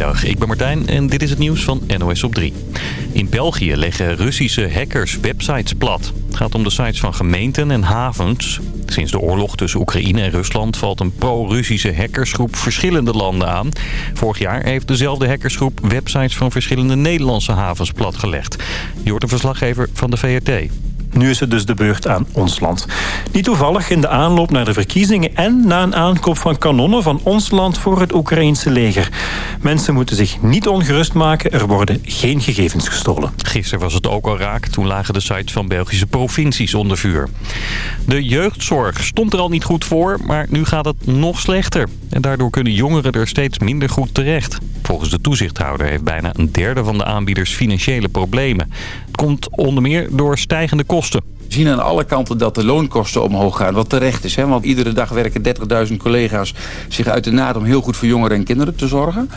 Goedemiddag, ik ben Martijn en dit is het nieuws van NOS op 3. In België leggen Russische hackers websites plat. Het gaat om de sites van gemeenten en havens. Sinds de oorlog tussen Oekraïne en Rusland valt een pro-Russische hackersgroep verschillende landen aan. Vorig jaar heeft dezelfde hackersgroep websites van verschillende Nederlandse havens platgelegd. Je hoort een verslaggever van de VRT. Nu is het dus de beurt aan ons land. Niet toevallig in de aanloop naar de verkiezingen en na een aankoop van kanonnen van ons land voor het Oekraïense leger. Mensen moeten zich niet ongerust maken, er worden geen gegevens gestolen. Gisteren was het ook al raak, toen lagen de sites van Belgische provincies onder vuur. De jeugdzorg stond er al niet goed voor, maar nu gaat het nog slechter. En daardoor kunnen jongeren er steeds minder goed terecht. Volgens de toezichthouder heeft bijna een derde van de aanbieders financiële problemen. Het komt onder meer door stijgende kosten. We zien aan alle kanten dat de loonkosten omhoog gaan, wat terecht is. Hè? Want iedere dag werken 30.000 collega's zich uit de naad om heel goed voor jongeren en kinderen te zorgen.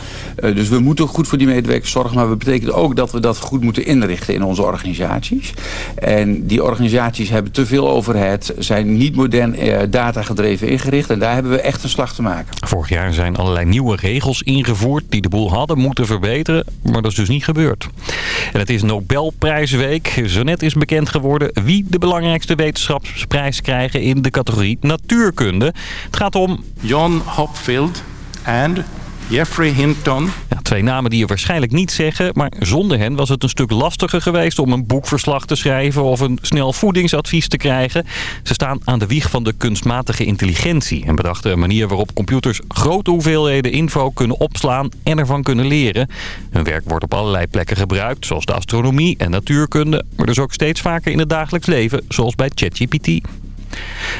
Uh, dus we moeten goed voor die medewerkers zorgen. Maar dat betekent ook dat we dat goed moeten inrichten in onze organisaties. En die organisaties hebben te veel overhead, zijn niet modern uh, datagedreven ingericht. En daar hebben we echt een slag te maken. Vorig jaar zijn allerlei nieuwe regels ingevoerd die de boel hadden moeten verbeteren. Maar dat is dus niet gebeurd. En het is Nobelprijsweek. Zo net is bekend geworden wie de belangrijkste wetenschapsprijs krijgen in de categorie natuurkunde. Het gaat om... John Hopfield en Jeffrey Hinton. Ja, twee namen die je waarschijnlijk niet zeggen, maar zonder hen was het een stuk lastiger geweest om een boekverslag te schrijven of een snel voedingsadvies te krijgen. Ze staan aan de wieg van de kunstmatige intelligentie en bedachten een manier waarop computers grote hoeveelheden info kunnen opslaan en ervan kunnen leren. Hun werk wordt op allerlei plekken gebruikt, zoals de astronomie en natuurkunde, maar dus ook steeds vaker in het dagelijks leven, zoals bij ChatGPT.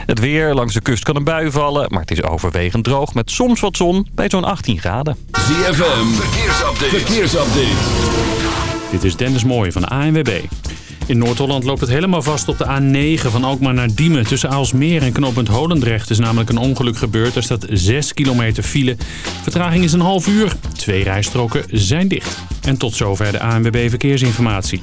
Het weer, langs de kust kan een bui vallen, maar het is overwegend droog met soms wat zon bij zo'n 18 graden. ZFM, verkeersupdate. verkeersupdate. Dit is Dennis Mooij van de ANWB. In Noord-Holland loopt het helemaal vast op de A9 van Alkmaar naar Diemen. Tussen Aalsmeer en knooppunt Holendrecht is namelijk een ongeluk gebeurd. Er staat 6 kilometer file. Vertraging is een half uur. Twee rijstroken zijn dicht. En tot zover de ANWB Verkeersinformatie.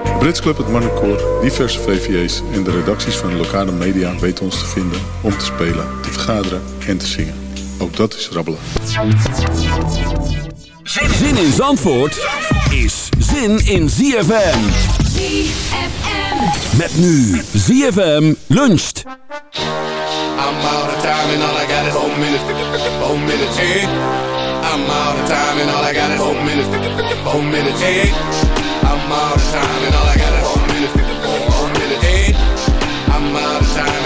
Brits Club, het Marnecoor, diverse VVA's en de redacties van de lokale media weten ons te vinden om te spelen, te vergaderen en te zingen. Ook dat is rabbelen. Zin in Zandvoort is zin in ZFM. ZFM. Met nu ZFM luncht. I'm out of time and all I got is four minutes. Four minutes, hey. I'm out of time and all I got is four minutes. Four minutes, hey. I'm out of time and all I got is four minutes. Four minutes, hey. I'm out of time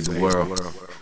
Save the world.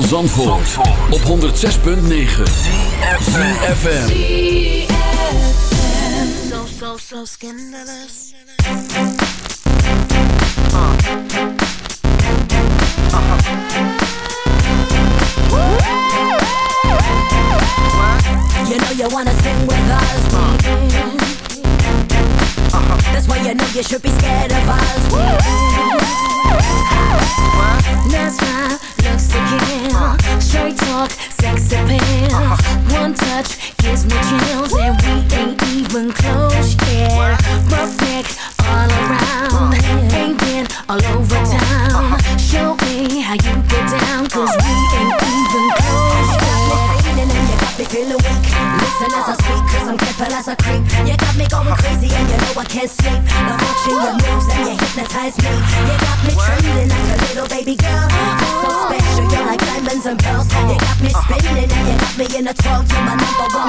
van Zandvoort, op 106.9 CFFM So, so, so You know you wanna sing with us. Uh-huh. That's why you know you should be scared of us One touch gives me chills, and we ain't even close yeah. Perfect all around, ain't been all over town. Show me how you get down, cause we ain't even close yet. Me feeling weak, listen as I speak, cause I'm careful as I creep. You got me going crazy, and you know I can't sleep. The fortune, your moves, and you hypnotize me. I told you my number one.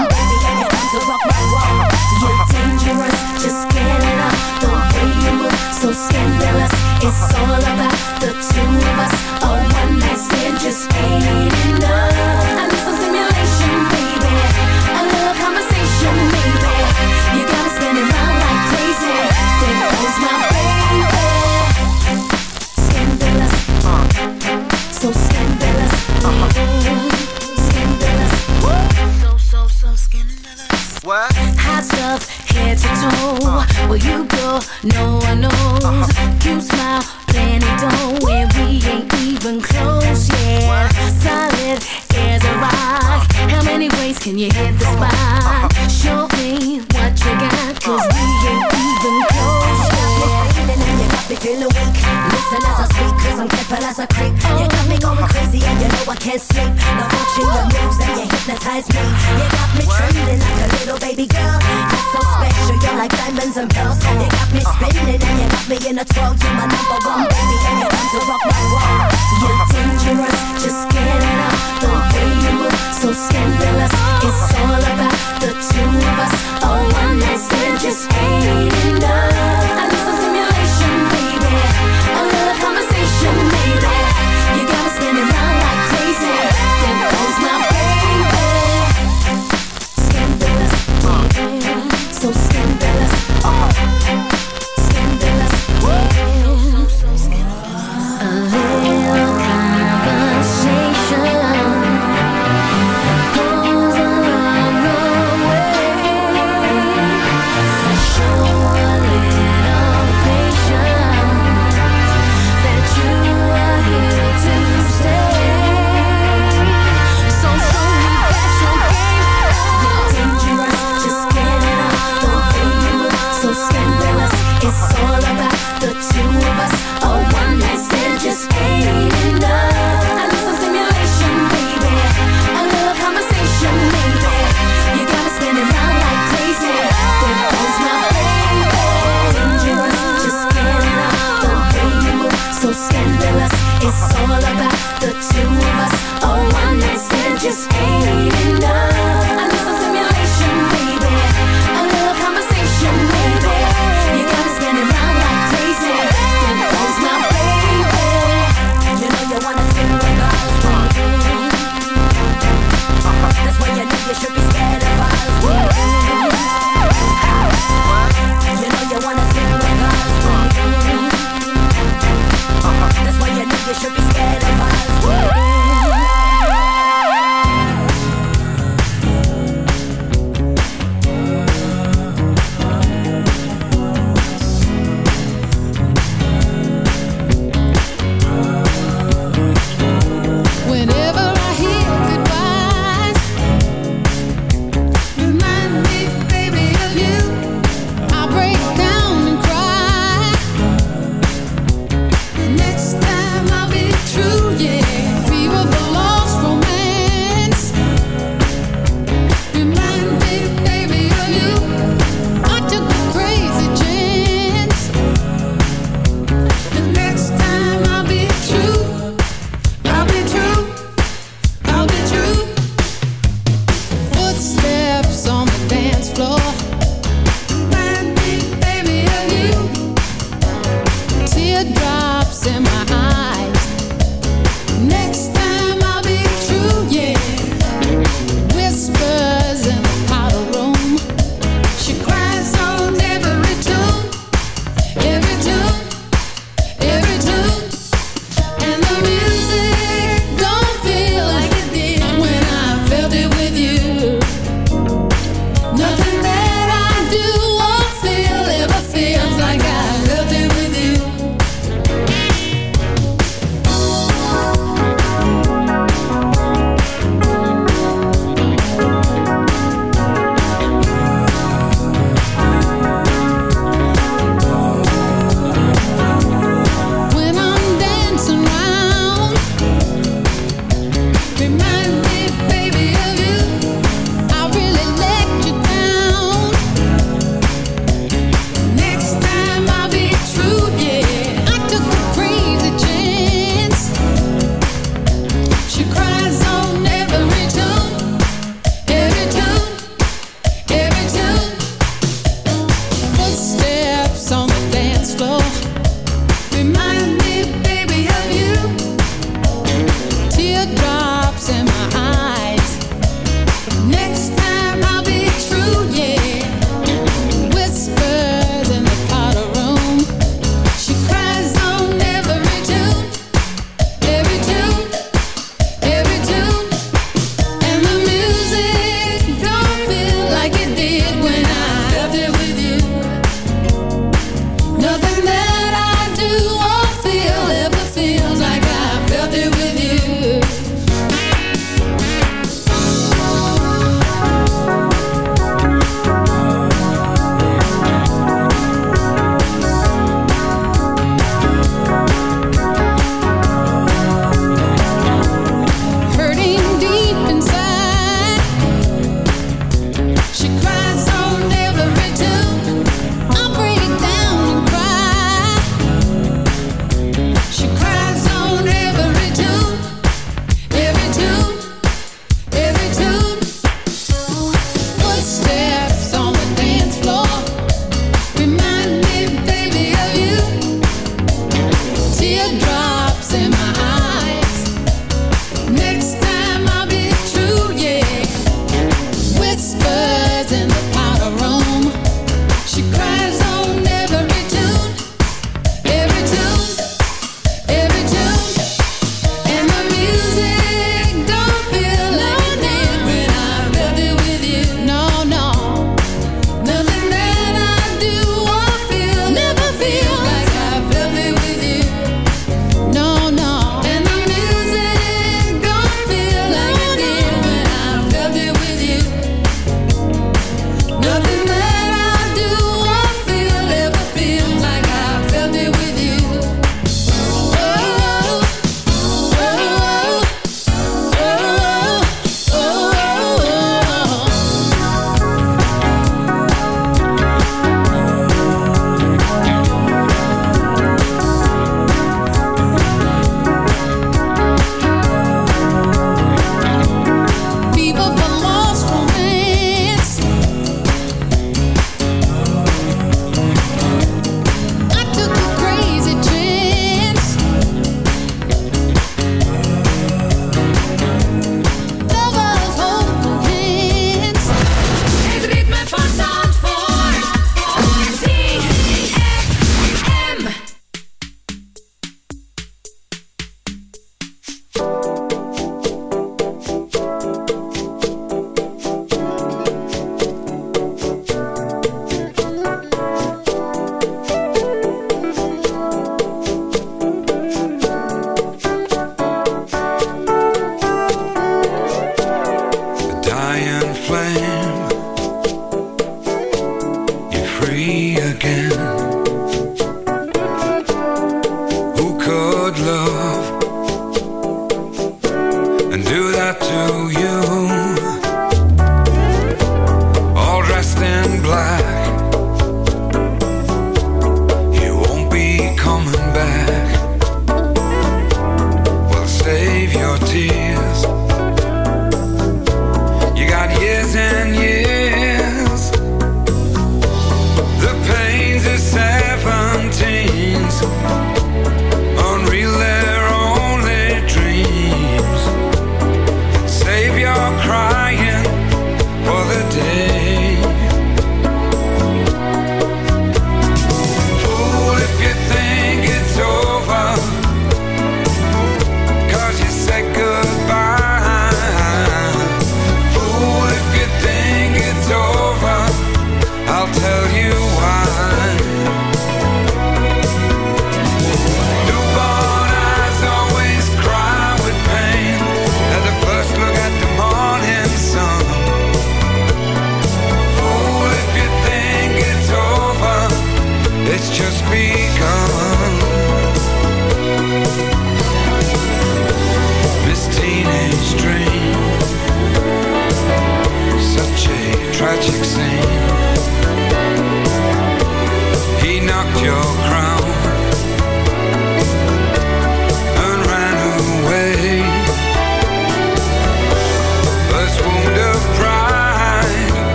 and some girls. You got me spinning and you got me in a twirl. You my number one.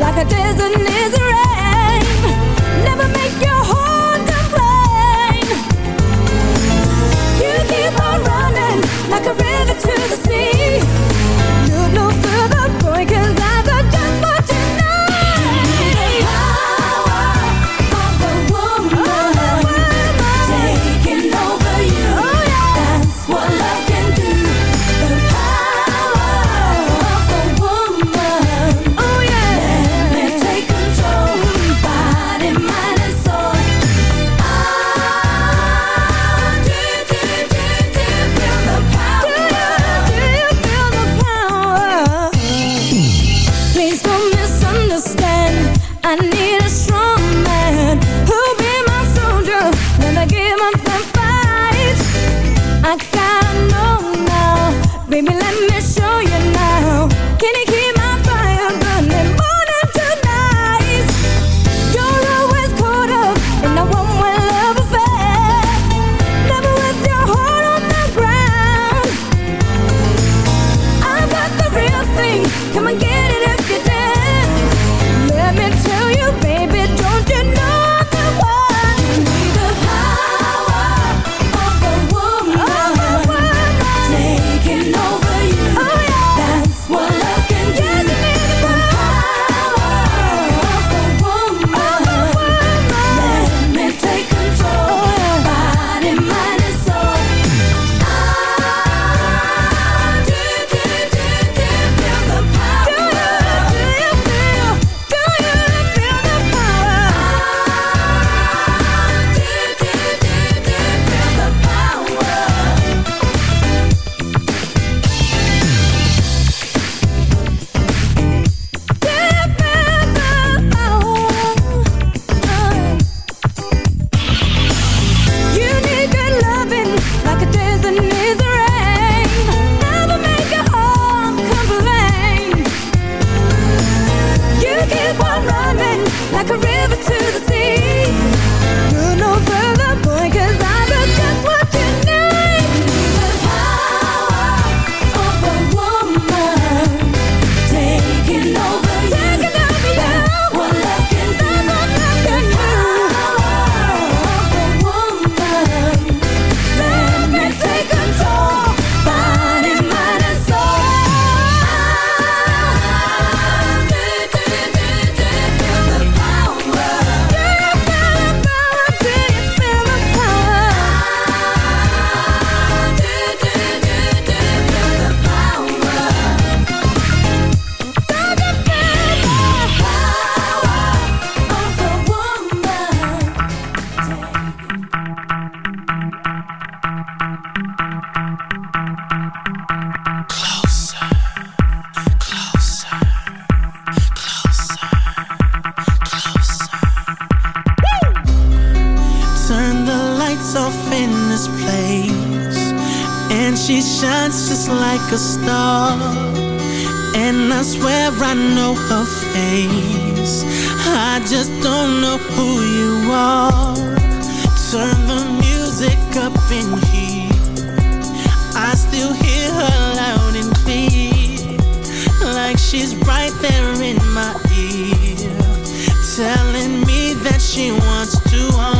like desert isn't I still hear her loud and clear, like she's right there in my ear, telling me that she wants to.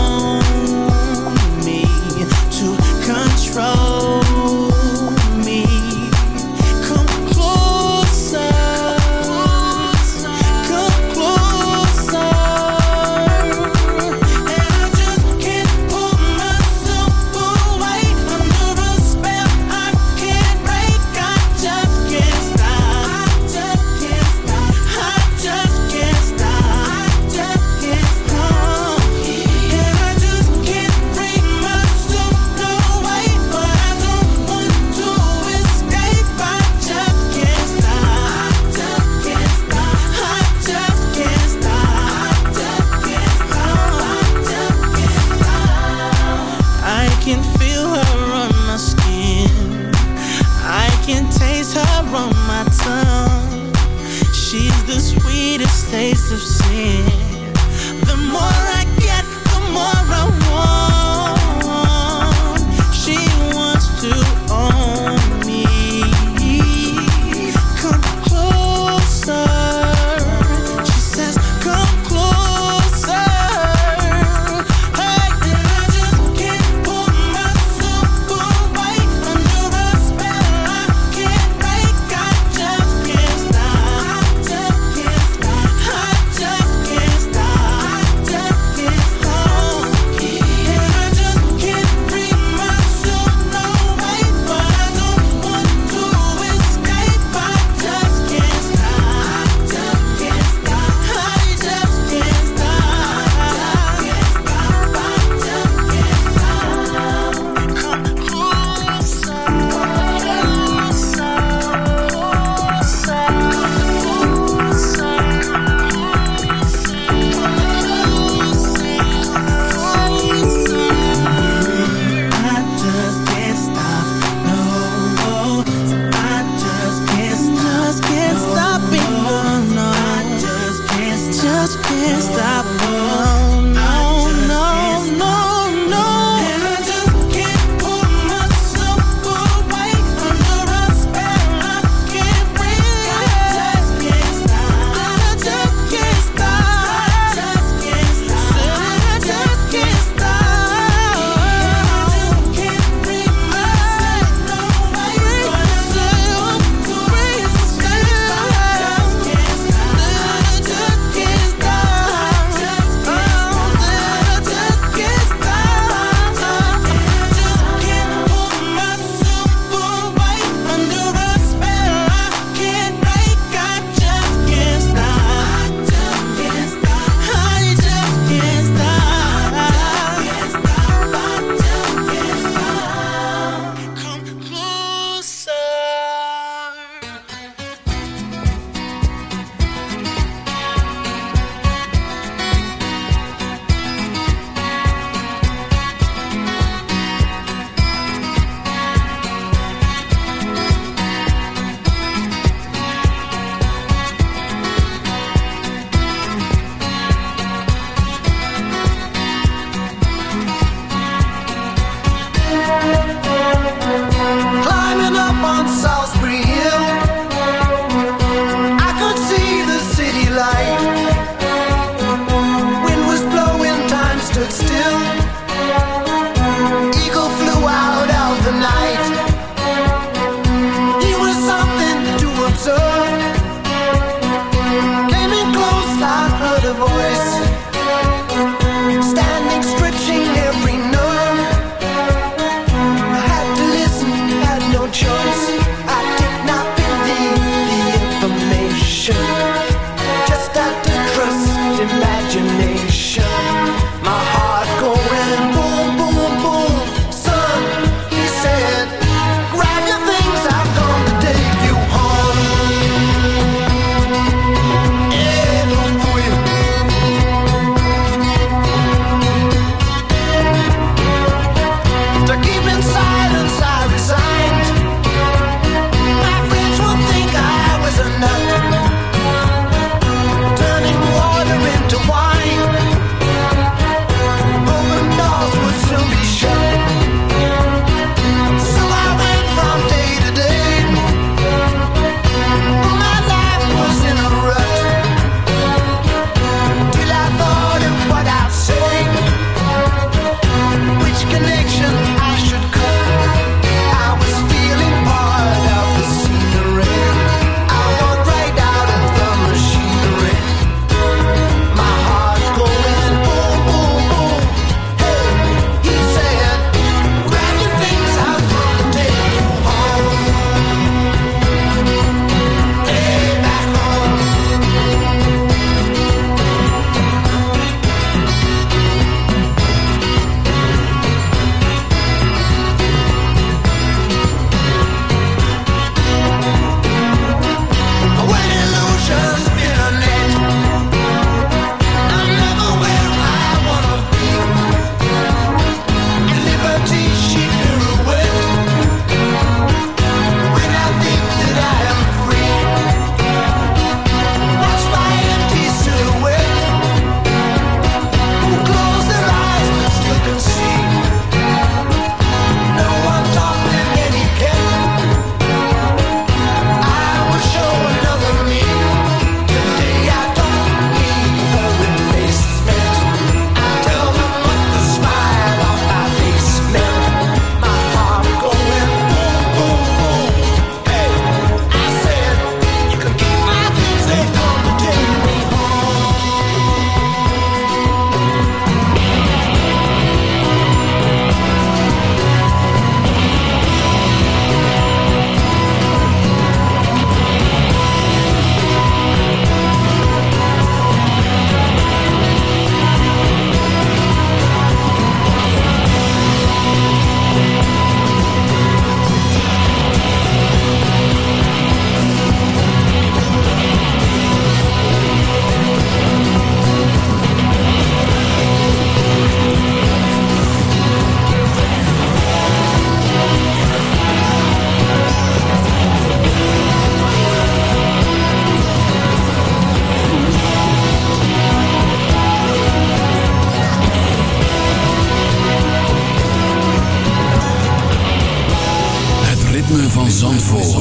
Zandvoort.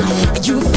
You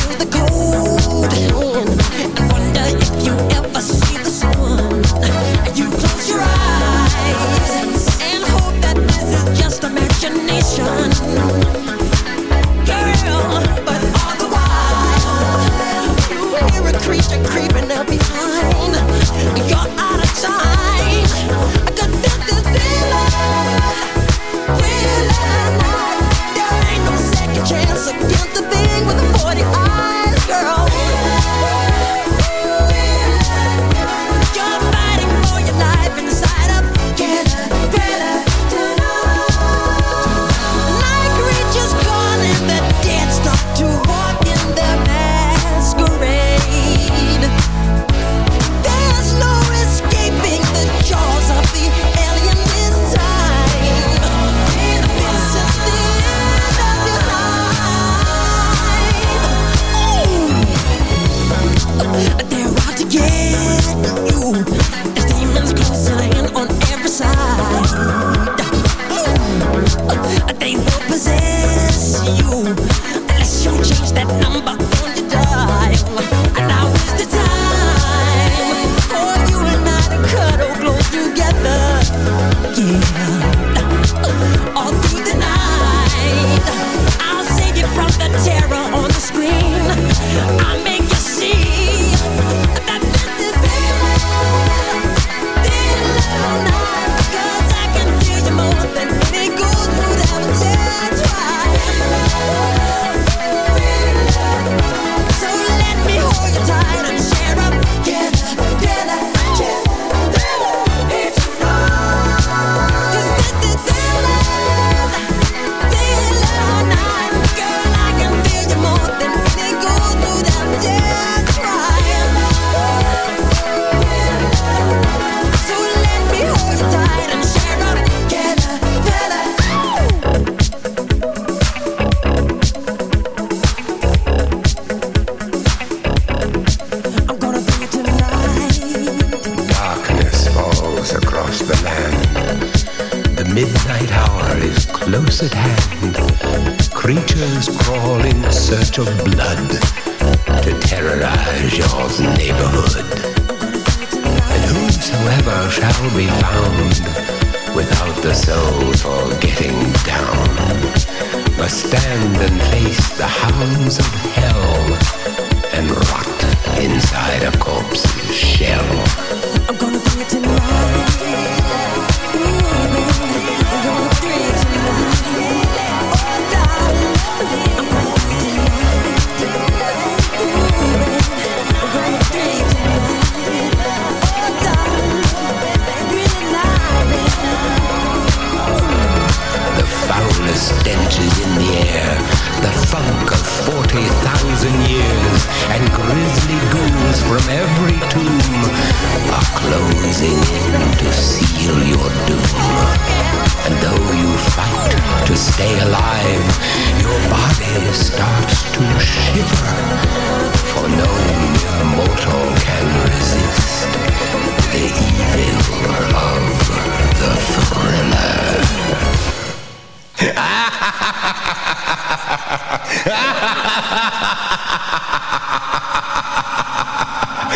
ha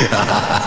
ha ha